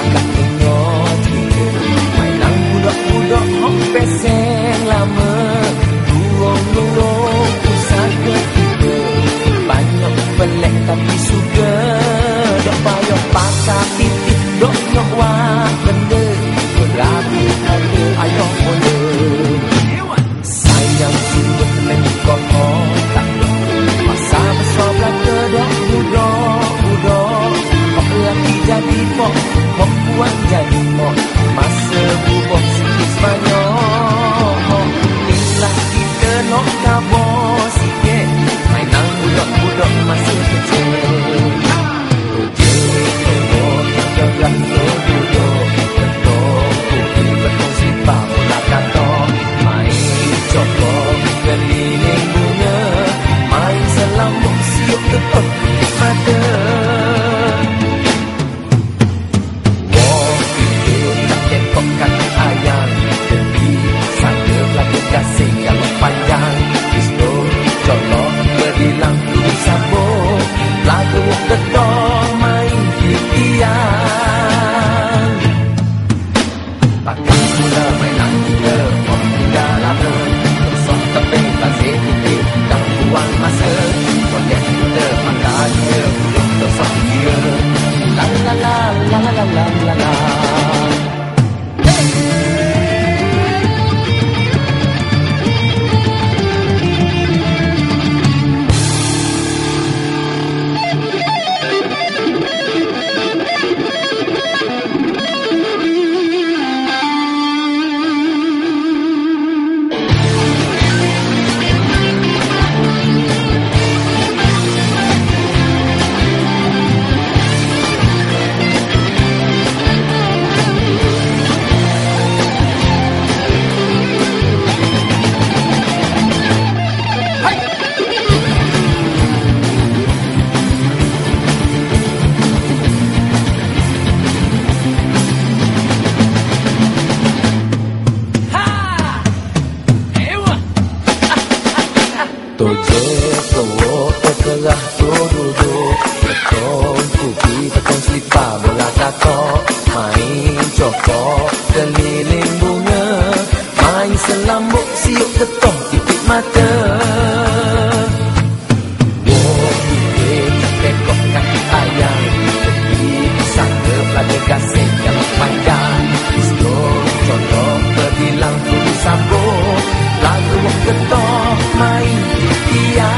sepakat penyot Mainan budak-budak hok peseng lama Buang lorong pusat ketiga Banyak pelek tapi suka Dok payah pasar titik dok nyok wah benda Berabi ada ayah mula Sayang sudah lengkok tak Masa besar belaka dok budak-budak Hok lelaki jadi pokok one guy. Con to tô so pekalah to dudu tô kupi tekon selipa bola tako Main coko keliling bunga Main selambut siuk ketom titik mata Tekok kaki ayam Tepi pisang kepala kasih Kalau pandang Istro contoh Terbilang tulis sabuk Lalu ketok dia.